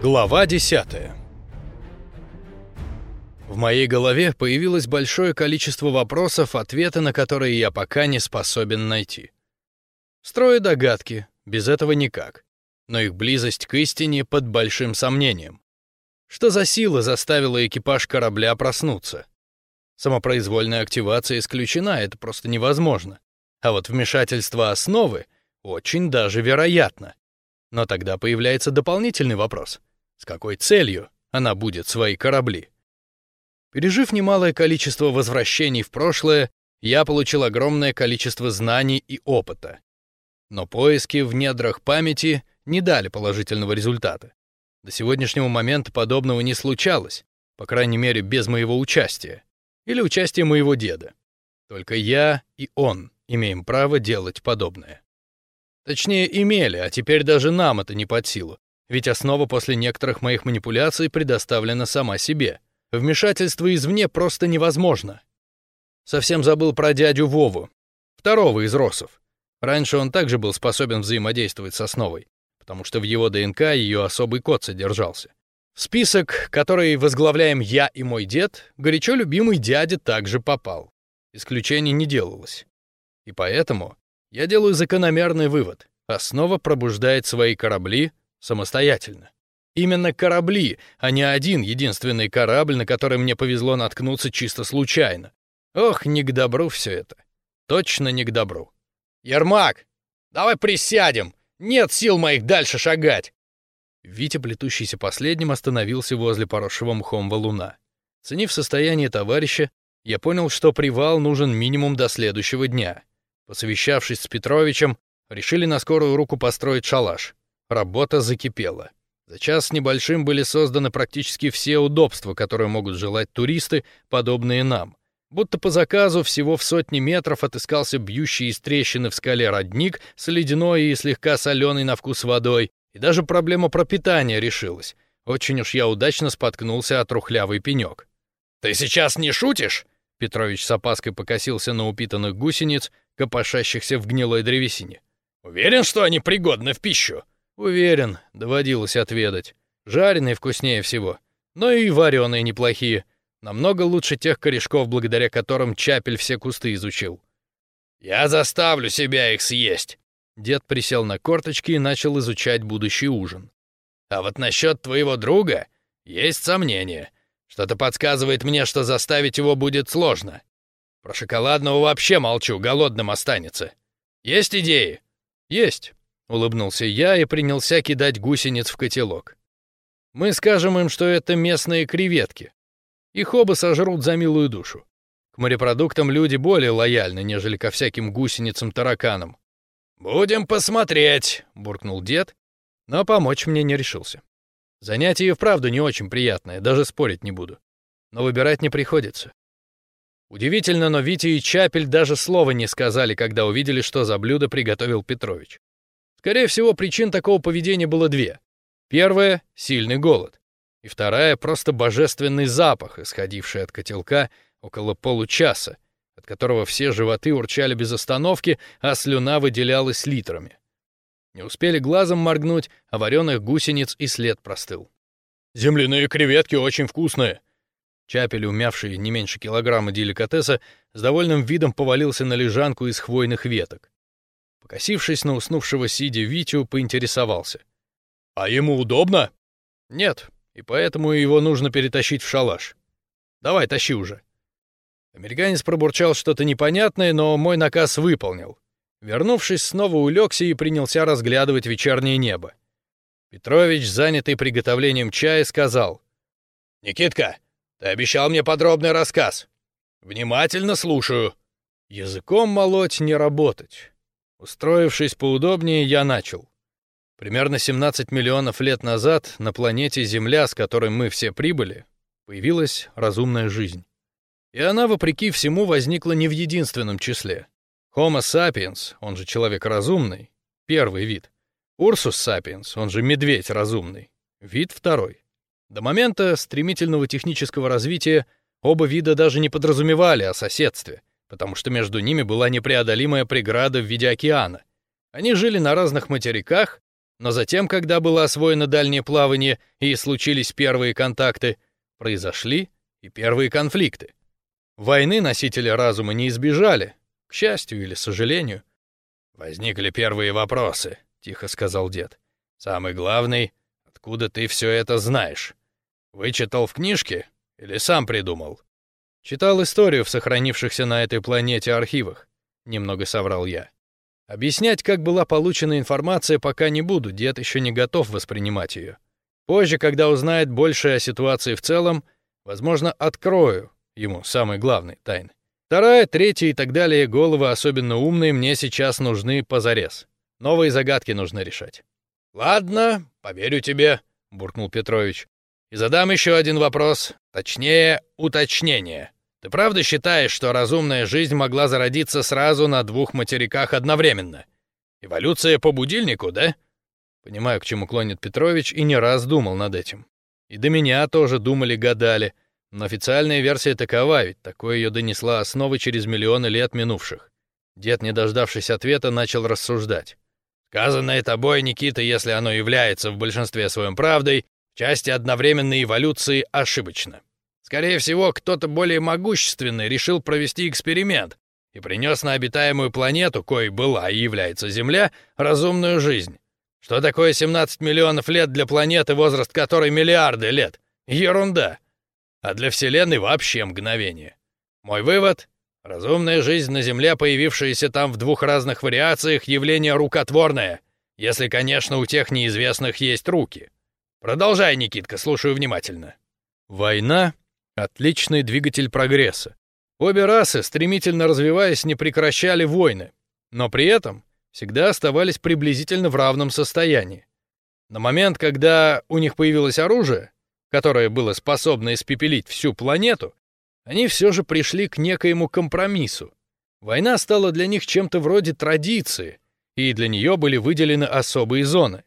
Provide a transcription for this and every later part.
Глава 10 В моей голове появилось большое количество вопросов, ответы на которые я пока не способен найти. Строю догадки, без этого никак, но их близость к истине под большим сомнением. Что за сила заставила экипаж корабля проснуться? Самопроизвольная активация исключена, это просто невозможно. А вот вмешательство основы очень даже вероятно. Но тогда появляется дополнительный вопрос. С какой целью она будет свои корабли? Пережив немалое количество возвращений в прошлое, я получил огромное количество знаний и опыта. Но поиски в недрах памяти не дали положительного результата. До сегодняшнего момента подобного не случалось, по крайней мере, без моего участия. Или участия моего деда. Только я и он имеем право делать подобное. Точнее, имели, а теперь даже нам это не под силу. Ведь основа после некоторых моих манипуляций предоставлена сама себе. Вмешательство извне просто невозможно. Совсем забыл про дядю Вову, второго из Росов. Раньше он также был способен взаимодействовать с основой, потому что в его ДНК ее особый код содержался. Список, который возглавляем я и мой дед, горячо любимый дядя также попал. Исключений не делалось. И поэтому я делаю закономерный вывод. Основа пробуждает свои корабли самостоятельно. Именно корабли, а не один единственный корабль, на который мне повезло наткнуться чисто случайно. Ох, не к добру все это. Точно не к добру. «Ермак, давай присядем! Нет сил моих дальше шагать!» Витя, плетущийся последним, остановился возле поросшего мхом валуна. Ценив состояние товарища, я понял, что привал нужен минимум до следующего дня. Посовещавшись с Петровичем, решили на скорую руку построить шалаш. Работа закипела. За час с небольшим были созданы практически все удобства, которые могут желать туристы, подобные нам. Будто по заказу всего в сотни метров отыскался бьющий из трещины в скале родник с ледяной и слегка соленой на вкус водой, и даже проблема пропитания решилась. Очень уж я удачно споткнулся от трухлявый пенек. «Ты сейчас не шутишь?» Петрович с опаской покосился на упитанных гусениц, копошащихся в гнилой древесине. «Уверен, что они пригодны в пищу?» «Уверен», — доводилось отведать. «Жареные вкуснее всего, но и вареные неплохие. Намного лучше тех корешков, благодаря которым Чапель все кусты изучил». «Я заставлю себя их съесть!» Дед присел на корточки и начал изучать будущий ужин. «А вот насчет твоего друга есть сомнения. Что-то подсказывает мне, что заставить его будет сложно. Про шоколадного вообще молчу, голодным останется. Есть идеи? Есть, улыбнулся я и принялся кидать гусениц в котелок. Мы скажем им, что это местные креветки. Их оба сожрут за милую душу. К морепродуктам люди более лояльны, нежели ко всяким гусеницам-тараканам. «Будем посмотреть», — буркнул дед, но помочь мне не решился. Занятие и вправду не очень приятное, даже спорить не буду. Но выбирать не приходится. Удивительно, но Витя и Чапель даже слова не сказали, когда увидели, что за блюдо приготовил Петрович. Скорее всего, причин такого поведения было две. Первая — сильный голод. И вторая — просто божественный запах, исходивший от котелка около получаса, от которого все животы урчали без остановки, а слюна выделялась литрами. Не успели глазом моргнуть, а вареных гусениц и след простыл. «Земляные креветки очень вкусные», Чапель, умявший не меньше килограмма деликатеса, с довольным видом повалился на лежанку из хвойных веток. Покосившись на уснувшего сидя Витю, поинтересовался. «А ему удобно?» «Нет, и поэтому его нужно перетащить в шалаш. Давай, тащи уже». Американец пробурчал что-то непонятное, но мой наказ выполнил. Вернувшись, снова улегся и принялся разглядывать вечернее небо. Петрович, занятый приготовлением чая, сказал. «Никитка, ты обещал мне подробный рассказ. Внимательно слушаю. Языком молоть не работать. Устроившись поудобнее, я начал. Примерно 17 миллионов лет назад на планете Земля, с которой мы все прибыли, появилась разумная жизнь. И она, вопреки всему, возникла не в единственном числе. Homo sapiens, он же человек разумный, первый вид. Ursus sapiens, он же медведь разумный, вид второй. До момента стремительного технического развития оба вида даже не подразумевали о соседстве, потому что между ними была непреодолимая преграда в виде океана. Они жили на разных материках, Но затем, когда было освоено дальнее плавание и случились первые контакты, произошли и первые конфликты. Войны носители разума не избежали, к счастью или сожалению. «Возникли первые вопросы», — тихо сказал дед. «Самый главный — откуда ты все это знаешь? Вычитал в книжке или сам придумал?» «Читал историю в сохранившихся на этой планете архивах», — немного соврал я. Объяснять, как была получена информация, пока не буду, дед еще не готов воспринимать ее. Позже, когда узнает больше о ситуации в целом, возможно, открою ему самый главный тайны. Вторая, третья и так далее головы, особенно умные, мне сейчас нужны позарез. Новые загадки нужно решать. «Ладно, поверю тебе», — буркнул Петрович. «И задам еще один вопрос, точнее, уточнение. Ты правда считаешь, что разумная жизнь могла зародиться сразу на двух материках одновременно? Эволюция по будильнику, да? Понимаю, к чему клонит Петрович, и не раз думал над этим. И до меня тоже думали-гадали, но официальная версия такова, ведь такое ее донесла основы через миллионы лет минувших. Дед, не дождавшись ответа, начал рассуждать. Сказанное тобой, Никита, если оно является в большинстве своем правдой, части одновременной эволюции ошибочно. Скорее всего, кто-то более могущественный решил провести эксперимент и принес на обитаемую планету, кой была и является Земля, разумную жизнь. Что такое 17 миллионов лет для планеты, возраст которой миллиарды лет? Ерунда. А для Вселенной вообще мгновение. Мой вывод — разумная жизнь на Земле, появившаяся там в двух разных вариациях, явление рукотворное, если, конечно, у тех неизвестных есть руки. Продолжай, Никитка, слушаю внимательно. Война Отличный двигатель прогресса. Обе расы, стремительно развиваясь, не прекращали войны, но при этом всегда оставались приблизительно в равном состоянии. На момент, когда у них появилось оружие, которое было способно испепелить всю планету, они все же пришли к некоему компромиссу. Война стала для них чем-то вроде традиции, и для нее были выделены особые зоны.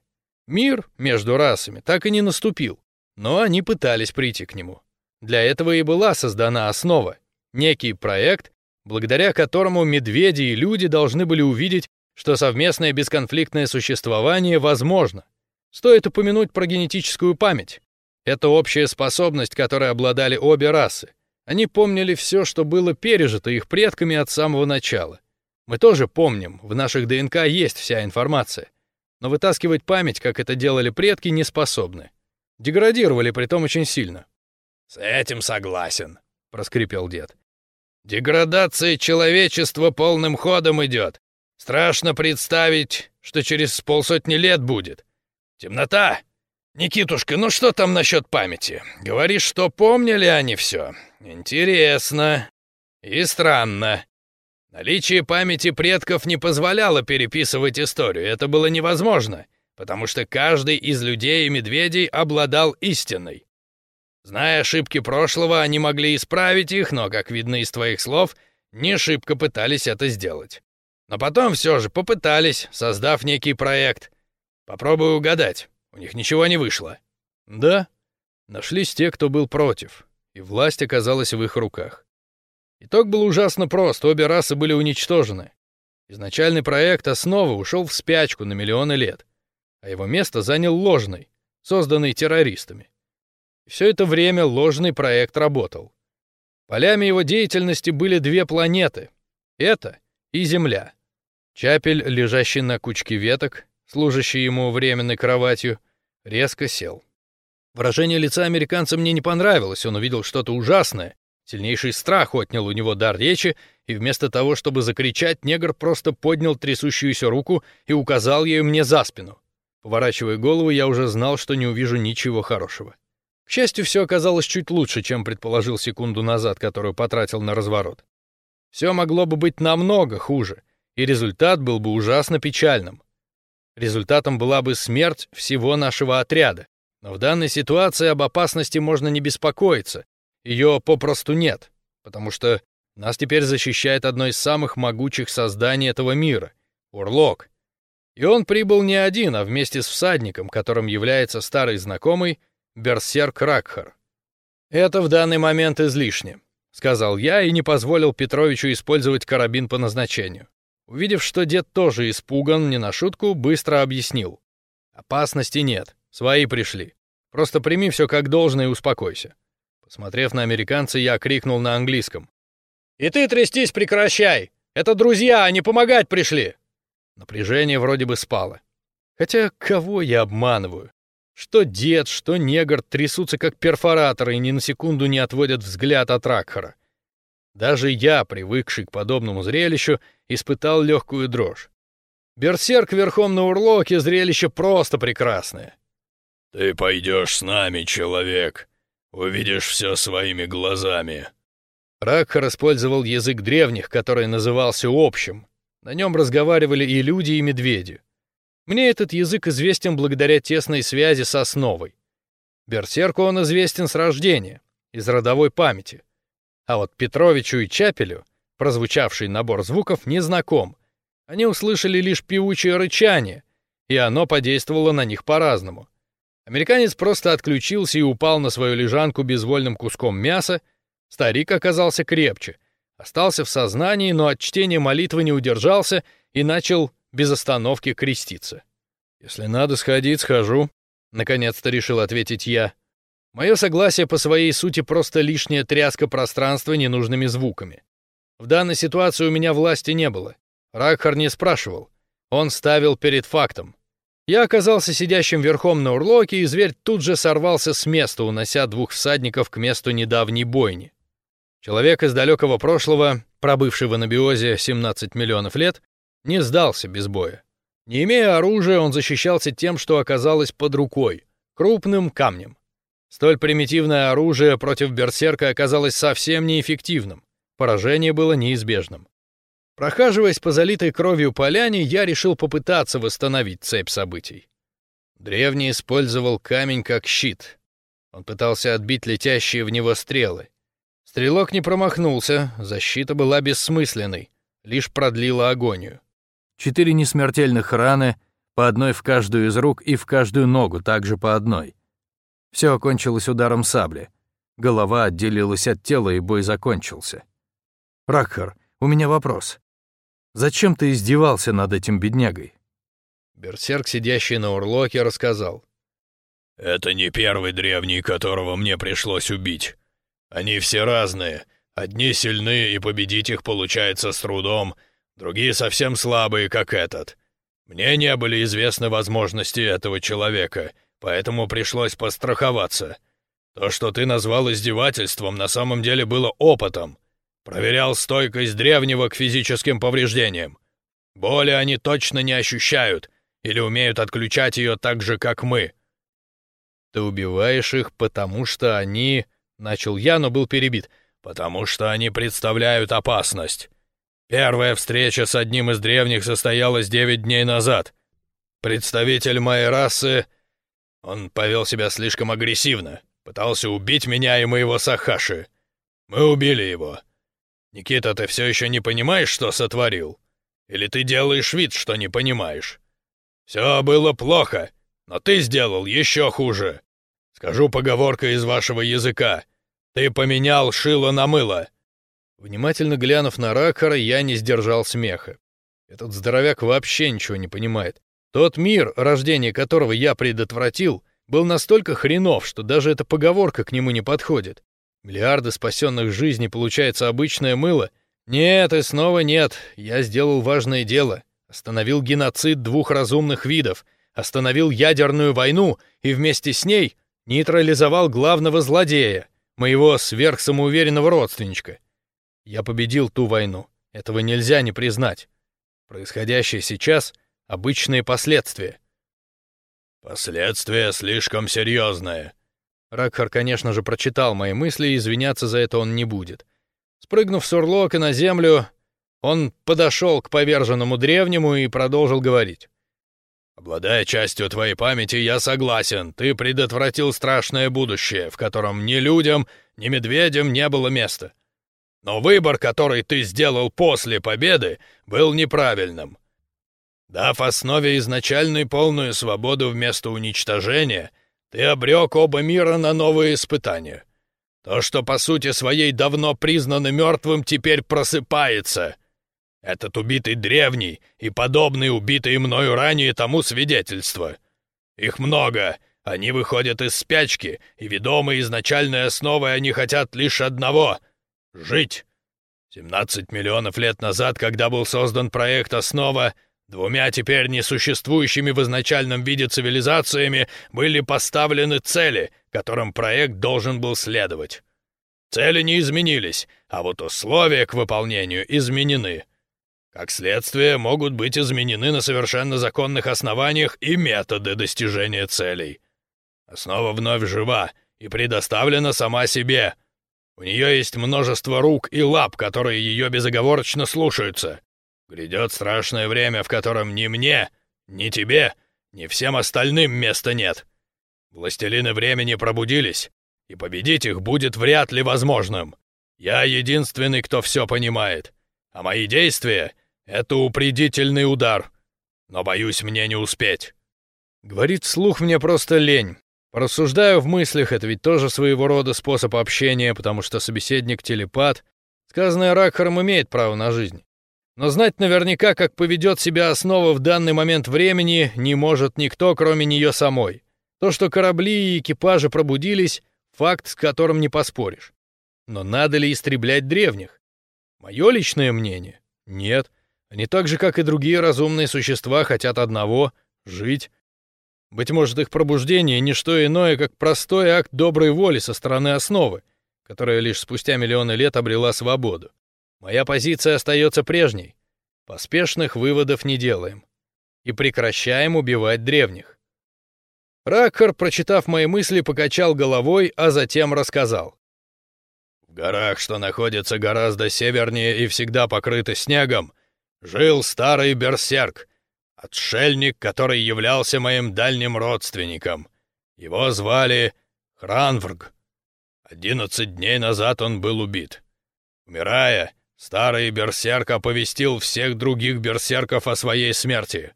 Мир между расами так и не наступил, но они пытались прийти к нему. Для этого и была создана основа, некий проект, благодаря которому медведи и люди должны были увидеть, что совместное бесконфликтное существование возможно. Стоит упомянуть про генетическую память. Это общая способность, которой обладали обе расы. Они помнили все, что было пережито их предками от самого начала. Мы тоже помним, в наших ДНК есть вся информация. Но вытаскивать память, как это делали предки, не способны. Деградировали притом очень сильно. «С этим согласен», — проскрипел дед. «Деградация человечества полным ходом идет. Страшно представить, что через полсотни лет будет. Темнота! Никитушка, ну что там насчет памяти? Говоришь, что помнили они все? Интересно. И странно. Наличие памяти предков не позволяло переписывать историю, это было невозможно, потому что каждый из людей и медведей обладал истиной. Зная ошибки прошлого, они могли исправить их, но, как видно из твоих слов, не шибко пытались это сделать. Но потом все же попытались, создав некий проект. Попробую угадать, у них ничего не вышло. Да, нашлись те, кто был против, и власть оказалась в их руках. Итог был ужасно прост, обе расы были уничтожены. Изначальный проект «Основа» ушел в спячку на миллионы лет, а его место занял ложный, созданный террористами. Все это время ложный проект работал. Полями его деятельности были две планеты — это и Земля. Чапель, лежащий на кучке веток, служащий ему временной кроватью, резко сел. Выражение лица американца мне не понравилось, он увидел что-то ужасное. Сильнейший страх отнял у него дар речи, и вместо того, чтобы закричать, негр просто поднял трясущуюся руку и указал ею мне за спину. Поворачивая голову, я уже знал, что не увижу ничего хорошего. К счастью, все оказалось чуть лучше, чем предположил секунду назад, которую потратил на разворот. Все могло бы быть намного хуже, и результат был бы ужасно печальным. Результатом была бы смерть всего нашего отряда. Но в данной ситуации об опасности можно не беспокоиться. Ее попросту нет, потому что нас теперь защищает одно из самых могучих созданий этого мира — Урлок. И он прибыл не один, а вместе с всадником, которым является старый знакомый — Берсерк Ракхар. «Это в данный момент излишне», — сказал я и не позволил Петровичу использовать карабин по назначению. Увидев, что дед тоже испуган, не на шутку, быстро объяснил. Опасности нет, свои пришли. Просто прими все как должное и успокойся. Посмотрев на американца, я крикнул на английском. «И ты трястись прекращай! Это друзья, они помогать пришли!» Напряжение вроде бы спало. Хотя кого я обманываю? Что дед, что негр трясутся как перфораторы и ни на секунду не отводят взгляд от Ракхара. Даже я, привыкший к подобному зрелищу, испытал легкую дрожь. Берсерк верхом на урлоке — зрелище просто прекрасное. «Ты пойдешь с нами, человек. Увидишь все своими глазами». Ракхар использовал язык древних, который назывался общим. На нем разговаривали и люди, и медведи. Мне этот язык известен благодаря тесной связи с основой. Берсерку он известен с рождения, из родовой памяти. А вот Петровичу и Чапелю, прозвучавший набор звуков, не знаком. Они услышали лишь певучее рычание, и оно подействовало на них по-разному. Американец просто отключился и упал на свою лежанку безвольным куском мяса. Старик оказался крепче. Остался в сознании, но от чтения молитвы не удержался и начал без остановки креститься. «Если надо сходить, схожу», — наконец-то решил ответить я. Мое согласие по своей сути просто лишняя тряска пространства ненужными звуками. В данной ситуации у меня власти не было. Ракхар не спрашивал. Он ставил перед фактом. Я оказался сидящим верхом на урлоке, и зверь тут же сорвался с места, унося двух всадников к месту недавней бойни. Человек из далекого прошлого, пробывший в анабиозе 17 миллионов лет, не сдался без боя. Не имея оружия, он защищался тем, что оказалось под рукой — крупным камнем. Столь примитивное оружие против берсерка оказалось совсем неэффективным. Поражение было неизбежным. Прохаживаясь по залитой кровью поляне, я решил попытаться восстановить цепь событий. Древний использовал камень как щит. Он пытался отбить летящие в него стрелы. Стрелок не промахнулся, защита была бессмысленной, лишь продлила агонию. Четыре несмертельных раны, по одной в каждую из рук и в каждую ногу, также по одной. Все окончилось ударом сабли. Голова отделилась от тела, и бой закончился. «Ракхар, у меня вопрос. Зачем ты издевался над этим беднягой?» Берсерк, сидящий на урлоке, рассказал. «Это не первый древний, которого мне пришлось убить. Они все разные. Одни сильны, и победить их получается с трудом, другие совсем слабые, как этот. Мне не были известны возможности этого человека, поэтому пришлось постраховаться. То, что ты назвал издевательством, на самом деле было опытом. Проверял стойкость древнего к физическим повреждениям. Боли они точно не ощущают или умеют отключать ее так же, как мы. Ты убиваешь их, потому что они... Начал я, но был перебит. Потому что они представляют опасность. Первая встреча с одним из древних состоялась девять дней назад. Представитель моей расы... Он повел себя слишком агрессивно. Пытался убить меня и моего Сахаши. Мы убили его. Никита, ты все еще не понимаешь, что сотворил? Или ты делаешь вид, что не понимаешь? Все было плохо, но ты сделал еще хуже. Скажу поговорка из вашего языка. Ты поменял шило на мыло. Внимательно глянув на Ракхара, я не сдержал смеха. Этот здоровяк вообще ничего не понимает. Тот мир, рождение которого я предотвратил, был настолько хренов, что даже эта поговорка к нему не подходит. Миллиарды спасенных жизней получается обычное мыло? Нет, и снова нет. Я сделал важное дело. Остановил геноцид двух разумных видов, остановил ядерную войну и вместе с ней нейтрализовал главного злодея, моего сверхсамоуверенного родственничка. Я победил ту войну. Этого нельзя не признать. Происходящее сейчас — обычные последствия. «Последствия слишком серьезные». Ракхар, конечно же, прочитал мои мысли, и извиняться за это он не будет. Спрыгнув с урлока на землю, он подошел к поверженному древнему и продолжил говорить. «Обладая частью твоей памяти, я согласен, ты предотвратил страшное будущее, в котором ни людям, ни медведям не было места. Но выбор, который ты сделал после победы, был неправильным. Дав основе изначальной полную свободу вместо уничтожения, ты обрек оба мира на новые испытания. То, что по сути своей давно признано мертвым, теперь просыпается. Этот убитый древний и подобный убитый мною ранее тому свидетельство. Их много. Они выходят из спячки, и ведомые изначальной основой они хотят лишь одного — жить. 17 миллионов лет назад, когда был создан проект «Основа», двумя теперь несуществующими в изначальном виде цивилизациями были поставлены цели, которым проект должен был следовать. Цели не изменились, а вот условия к выполнению изменены. Как следствие, могут быть изменены на совершенно законных основаниях и методы достижения целей. Основа вновь жива и предоставлена сама себе. У нее есть множество рук и лап, которые ее безоговорочно слушаются. Грядет страшное время, в котором ни мне, ни тебе, ни всем остальным места нет. Властелины времени пробудились, и победить их будет вряд ли возможным. Я единственный, кто все понимает, а мои действия — это упредительный удар. Но, боюсь, мне не успеть. Говорит вслух мне просто лень. Порассуждаю в мыслях, это ведь тоже своего рода способ общения, потому что собеседник телепат. Сказанное Ракхаром имеет право на жизнь. Но знать наверняка, как поведет себя основа в данный момент времени, не может никто, кроме нее самой. То, что корабли и экипажи пробудились, факт, с которым не поспоришь. Но надо ли истреблять древних? Мое личное мнение? Нет. Они так же, как и другие разумные существа, хотят одного — жить. Быть может, их пробуждение — не что иное, как простой акт доброй воли со стороны основы, которая лишь спустя миллионы лет обрела свободу. Моя позиция остается прежней. Поспешных выводов не делаем. И прекращаем убивать древних. Ракхар, прочитав мои мысли, покачал головой, а затем рассказал. В горах, что находятся гораздо севернее и всегда покрыты снегом, жил старый берсерк, Отшельник, который являлся моим дальним родственником. Его звали Хранврг. Одиннадцать дней назад он был убит. Умирая, старый берсерк оповестил всех других берсерков о своей смерти.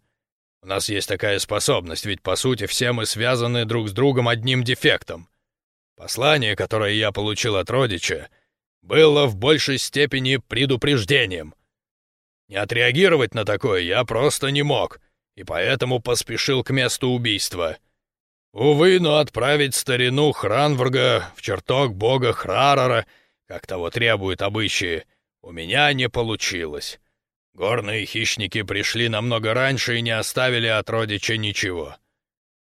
У нас есть такая способность, ведь по сути все мы связаны друг с другом одним дефектом. Послание, которое я получил от родича, было в большей степени предупреждением — не отреагировать на такое я просто не мог, и поэтому поспешил к месту убийства. Увы, но отправить старину Хранварга в чертог бога Храрара, как того требуют обычаи, у меня не получилось. Горные хищники пришли намного раньше и не оставили от родича ничего.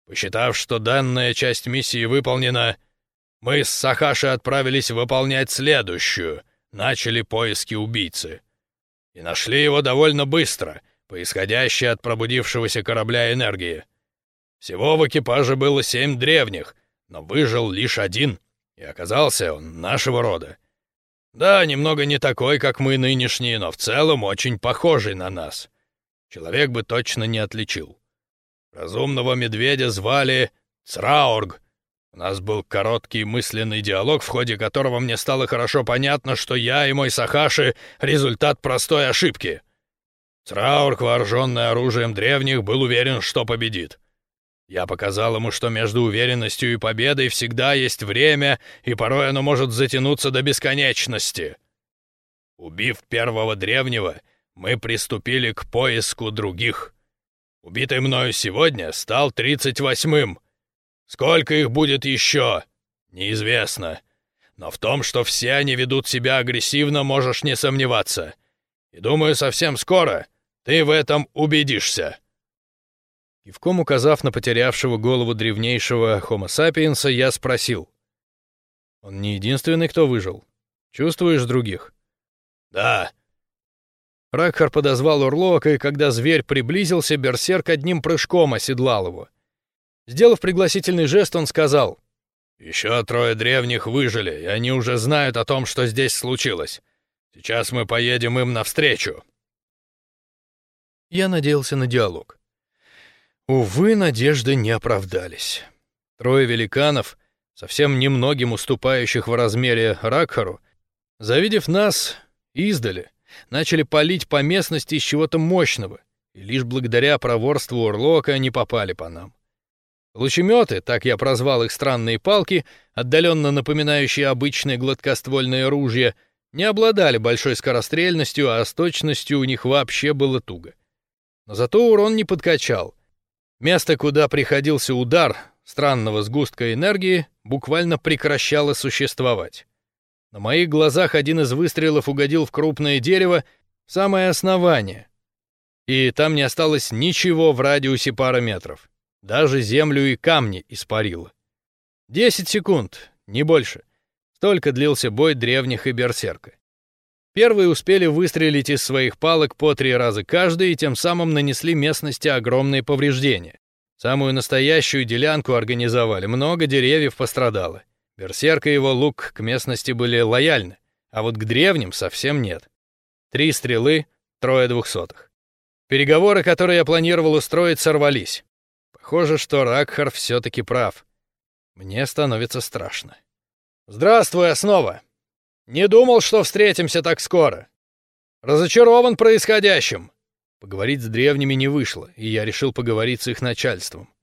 Посчитав, что данная часть миссии выполнена, мы с Сахаши отправились выполнять следующую, начали поиски убийцы и нашли его довольно быстро, по исходящей от пробудившегося корабля энергии. Всего в экипаже было семь древних, но выжил лишь один, и оказался он нашего рода. Да, немного не такой, как мы нынешние, но в целом очень похожий на нас. Человек бы точно не отличил. Разумного медведя звали Цраорг, нас был короткий мысленный диалог, в ходе которого мне стало хорошо понятно, что я и мой Сахаши — результат простой ошибки. Цраурк, вооруженный оружием древних, был уверен, что победит. Я показал ему, что между уверенностью и победой всегда есть время, и порой оно может затянуться до бесконечности. Убив первого древнего, мы приступили к поиску других. Убитый мною сегодня стал тридцать восьмым — Сколько их будет еще? Неизвестно. Но в том, что все они ведут себя агрессивно, можешь не сомневаться. И думаю, совсем скоро ты в этом убедишься». Кивком указав на потерявшего голову древнейшего Homo sapiens, я спросил. «Он не единственный, кто выжил. Чувствуешь других?» «Да». Ракхар подозвал Урлока, и когда зверь приблизился, берсерк одним прыжком оседлал его. Сделав пригласительный жест, он сказал, «Еще трое древних выжили, и они уже знают о том, что здесь случилось. Сейчас мы поедем им навстречу». Я надеялся на диалог. Увы, надежды не оправдались. Трое великанов, совсем немногим уступающих в размере Ракхару, завидев нас издали, начали палить по местности из чего-то мощного, и лишь благодаря проворству Урлока они попали по нам. Лучеметы, так я прозвал их странные палки, отдаленно напоминающие обычные гладкоствольные ружья, не обладали большой скорострельностью, а с точностью у них вообще было туго. Но зато урон не подкачал. Место, куда приходился удар странного сгустка энергии, буквально прекращало существовать. На моих глазах один из выстрелов угодил в крупное дерево, самое основание, и там не осталось ничего в радиусе пары метров. Даже землю и камни испарило. Десять секунд, не больше. Столько длился бой древних и берсерка. Первые успели выстрелить из своих палок по три раза каждый и тем самым нанесли местности огромные повреждения. Самую настоящую делянку организовали, много деревьев пострадало. Берсерк и его лук к местности были лояльны, а вот к древним совсем нет. Три стрелы, трое двухсотых. Переговоры, которые я планировал устроить, сорвались. Похоже, что Ракхар все-таки прав. Мне становится страшно. «Здравствуй, Основа! Не думал, что встретимся так скоро. Разочарован происходящим!» Поговорить с древними не вышло, и я решил поговорить с их начальством.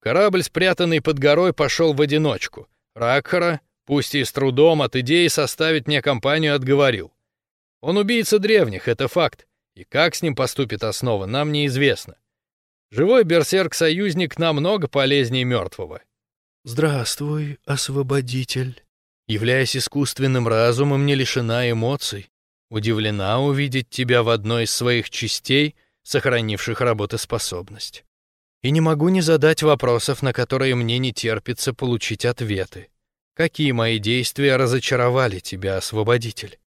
Корабль, спрятанный под горой, пошел в одиночку. Ракхара, пусть и с трудом, от идеи составить мне компанию отговорил. Он убийца древних, это факт. И как с ним поступит основа, нам неизвестно. Живой берсерк-союзник намного полезнее мертвого. «Здравствуй, освободитель». Являясь искусственным разумом, не лишена эмоций. Удивлена увидеть тебя в одной из своих частей, сохранивших работоспособность. И не могу не задать вопросов, на которые мне не терпится получить ответы. Какие мои действия разочаровали тебя, освободитель?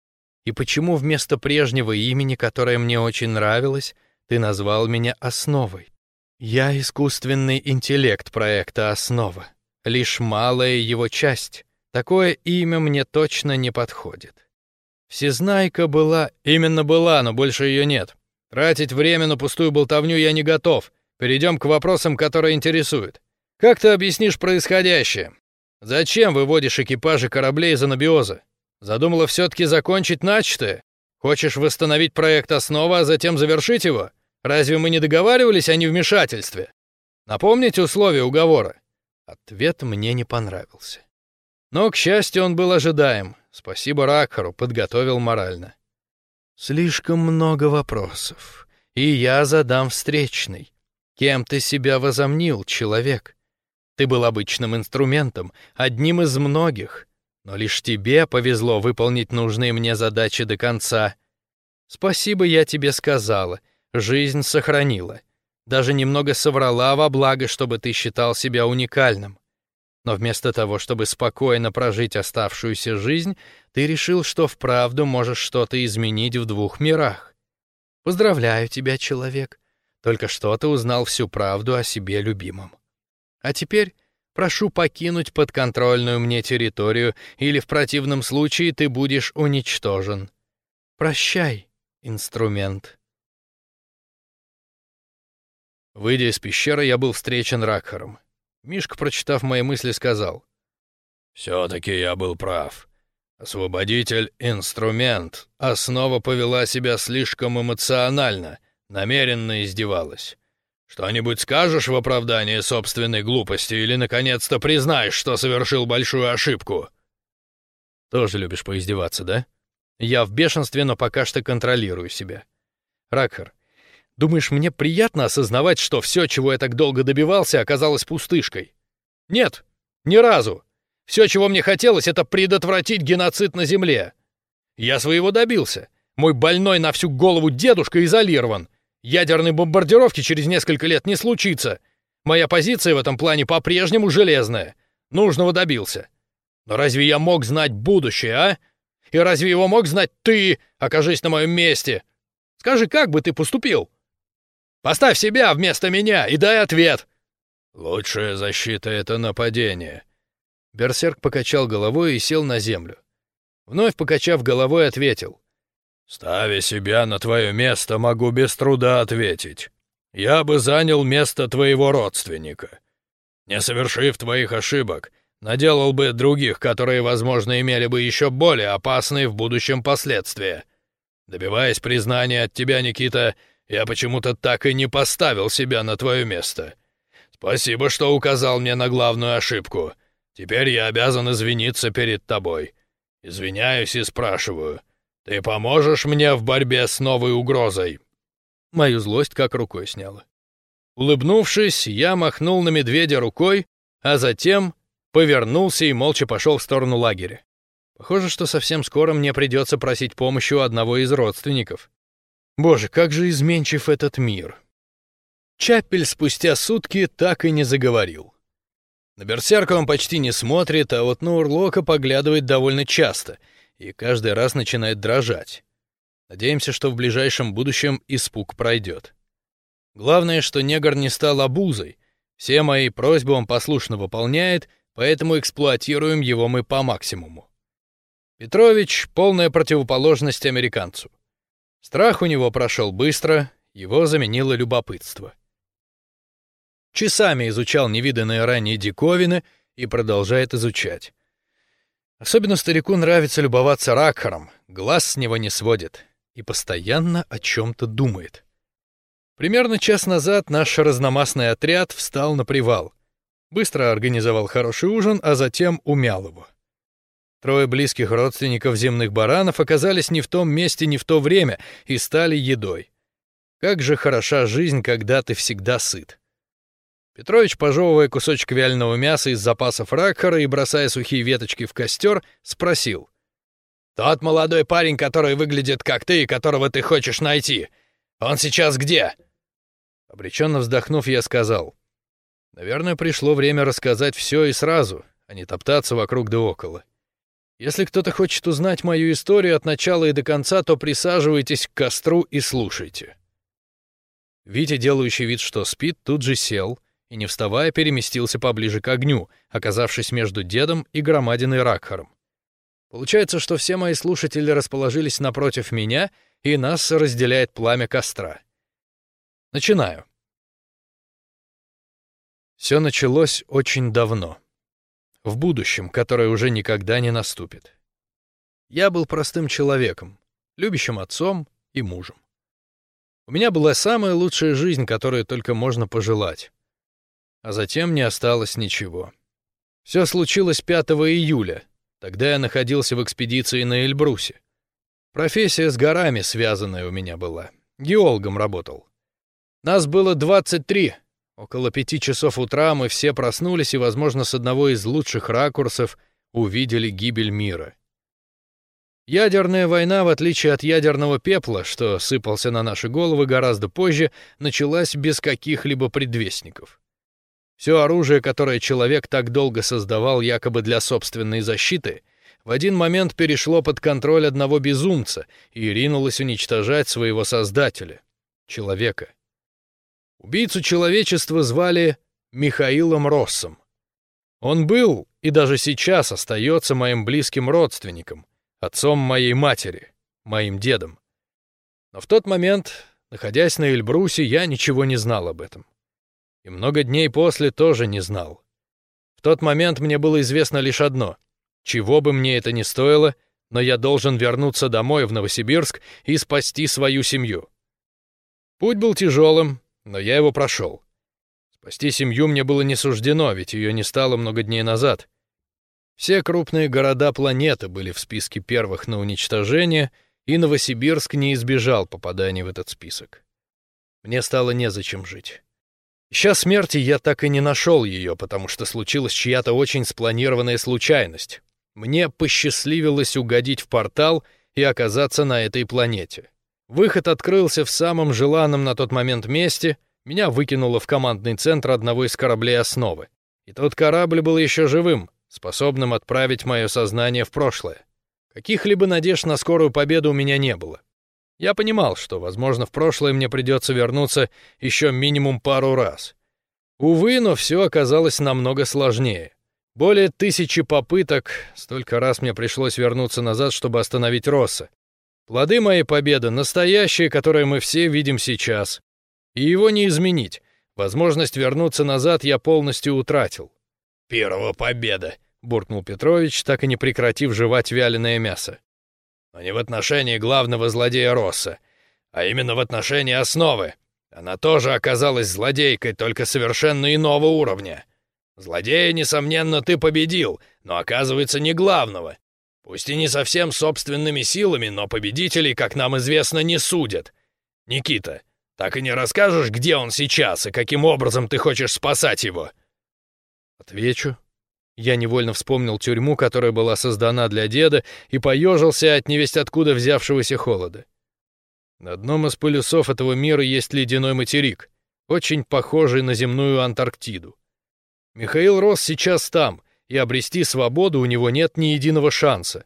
И почему вместо прежнего имени, которое мне очень нравилось, ты назвал меня Основой? Я искусственный интеллект проекта Основа, лишь малая его часть. Такое имя мне точно не подходит. Всезнайка была, именно была, но больше ее нет. Тратить время на пустую болтовню я не готов. Перейдем к вопросам, которые интересуют. Как ты объяснишь происходящее? Зачем выводишь экипажи кораблей из анабиоза? Задумала все-таки закончить начатое? Хочешь восстановить проект «Основа», а затем завершить его? Разве мы не договаривались о невмешательстве? Напомните условия уговора?» Ответ мне не понравился. Но, к счастью, он был ожидаем. Спасибо Ракхару, подготовил морально. «Слишком много вопросов, и я задам встречный. Кем ты себя возомнил, человек? Ты был обычным инструментом, одним из многих, но лишь тебе повезло выполнить нужные мне задачи до конца. Спасибо я тебе сказала, жизнь сохранила. Даже немного соврала во благо, чтобы ты считал себя уникальным. Но вместо того, чтобы спокойно прожить оставшуюся жизнь, ты решил, что вправду можешь что-то изменить в двух мирах. Поздравляю тебя, человек. Только что ты узнал всю правду о себе любимом. А теперь Прошу покинуть подконтрольную мне территорию, или в противном случае ты будешь уничтожен. Прощай, инструмент. Выйдя из пещеры, я был встречен Ракхаром. Мишка, прочитав мои мысли, сказал. «Все-таки я был прав. Освободитель — инструмент. Основа повела себя слишком эмоционально, намеренно издевалась. Что-нибудь скажешь в оправдание собственной глупости или, наконец-то, признаешь, что совершил большую ошибку?» «Тоже любишь поиздеваться, да?» «Я в бешенстве, но пока что контролирую себя». «Ракхар, думаешь, мне приятно осознавать, что все, чего я так долго добивался, оказалось пустышкой?» «Нет, ни разу. Все, чего мне хотелось, это предотвратить геноцид на Земле. Я своего добился. Мой больной на всю голову дедушка изолирован. Ядерной бомбардировки через несколько лет не случится. Моя позиция в этом плане по-прежнему железная. Нужного добился. Но разве я мог знать будущее, а? И разве его мог знать ты, окажись на моем месте? Скажи, как бы ты поступил? Поставь себя вместо меня и дай ответ. Лучшая защита — это нападение. Берсерк покачал головой и сел на землю. Вновь покачав головой, ответил. Ставя себя на твое место, могу без труда ответить. Я бы занял место твоего родственника. Не совершив твоих ошибок, наделал бы других, которые, возможно, имели бы еще более опасные в будущем последствия. Добиваясь признания от тебя, Никита, я почему-то так и не поставил себя на твое место. Спасибо, что указал мне на главную ошибку. Теперь я обязан извиниться перед тобой. Извиняюсь и спрашиваю, ты поможешь мне в борьбе с новой угрозой?» Мою злость как рукой сняла. Улыбнувшись, я махнул на медведя рукой, а затем повернулся и молча пошел в сторону лагеря. Похоже, что совсем скоро мне придется просить помощи у одного из родственников. Боже, как же изменчив этот мир. Чаппель спустя сутки так и не заговорил. На Берсерка он почти не смотрит, а вот на Урлока поглядывает довольно часто и каждый раз начинает дрожать. Надеемся, что в ближайшем будущем испуг пройдет. Главное, что негр не стал обузой. Все мои просьбы он послушно выполняет, поэтому эксплуатируем его мы по максимуму. Петрович — полная противоположность американцу. Страх у него прошел быстро, его заменило любопытство. Часами изучал невиданные ранее диковины и продолжает изучать. Особенно старику нравится любоваться Ракхаром, глаз с него не сводит и постоянно о чем-то думает. Примерно час назад наш разномастный отряд встал на привал. Быстро организовал хороший ужин, а затем умял его. Трое близких родственников земных баранов оказались не в том месте, не в то время и стали едой. Как же хороша жизнь, когда ты всегда сыт. Петрович, пожевывая кусочек вяленого мяса из запасов ракхара и бросая сухие веточки в костер, спросил. «Тот молодой парень, который выглядит как ты и которого ты хочешь найти, он сейчас где?» Обреченно вздохнув, я сказал. «Наверное, пришло время рассказать все и сразу, а не топтаться вокруг да около. Если кто-то хочет узнать мою историю от начала и до конца, то присаживайтесь к костру и слушайте. Витя, делающий вид, что спит, тут же сел и, не вставая, переместился поближе к огню, оказавшись между дедом и громадиной Ракхаром. Получается, что все мои слушатели расположились напротив меня, и нас разделяет пламя костра. Начинаю. Все началось очень давно в будущем, которое уже никогда не наступит. Я был простым человеком, любящим отцом и мужем. У меня была самая лучшая жизнь, которую только можно пожелать. А затем не осталось ничего. Все случилось 5 июля. Тогда я находился в экспедиции на Эльбрусе. Профессия с горами связанная у меня была. Геологом работал. Нас было 23, Около пяти часов утра мы все проснулись и, возможно, с одного из лучших ракурсов увидели гибель мира. Ядерная война, в отличие от ядерного пепла, что сыпался на наши головы гораздо позже, началась без каких-либо предвестников. Все оружие, которое человек так долго создавал якобы для собственной защиты, в один момент перешло под контроль одного безумца и ринулось уничтожать своего создателя — человека. Убийцу человечества звали Михаилом Россом. Он был и даже сейчас остается моим близким родственником, отцом моей матери, моим дедом. Но в тот момент, находясь на Эльбрусе, я ничего не знал об этом. И много дней после тоже не знал. В тот момент мне было известно лишь одно. Чего бы мне это ни стоило, но я должен вернуться домой в Новосибирск и спасти свою семью. Путь был тяжелым, но я его прошел. Спасти семью мне было не суждено, ведь ее не стало много дней назад. Все крупные города планеты были в списке первых на уничтожение, и Новосибирск не избежал попадания в этот список. Мне стало незачем жить. Ища смерти, я так и не нашел ее, потому что случилась чья-то очень спланированная случайность. Мне посчастливилось угодить в портал и оказаться на этой планете. Выход открылся в самом желанном на тот момент месте, меня выкинуло в командный центр одного из кораблей «Основы». И тот корабль был еще живым, способным отправить мое сознание в прошлое. Каких-либо надежд на скорую победу у меня не было. Я понимал, что, возможно, в прошлое мне придется вернуться еще минимум пару раз. Увы, но все оказалось намного сложнее. Более тысячи попыток, столько раз мне пришлось вернуться назад, чтобы остановить Росса. Плоды моей победы настоящие, которые мы все видим сейчас. И его не изменить. Возможность вернуться назад я полностью утратил. «Первого победа», — буркнул Петрович, так и не прекратив жевать вяленое мясо. «Но не в отношении главного злодея Росса, а именно в отношении основы. Она тоже оказалась злодейкой, только совершенно иного уровня. Злодея, несомненно, ты победил, но оказывается не главного. Пусть и не совсем собственными силами, но победителей, как нам известно, не судят. Никита, Так и не расскажешь, где он сейчас и каким образом ты хочешь спасать его?» Отвечу. Я невольно вспомнил тюрьму, которая была создана для деда, и поежился от невесть откуда взявшегося холода. На одном из полюсов этого мира есть ледяной материк, очень похожий на земную Антарктиду. Михаил Рос сейчас там, и обрести свободу у него нет ни единого шанса.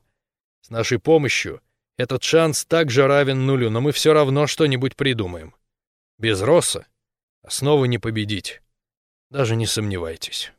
С нашей помощью этот шанс также равен нулю, но мы все равно что-нибудь придумаем. Без Росса основу не победить. Даже не сомневайтесь.